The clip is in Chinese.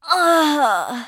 啊啊。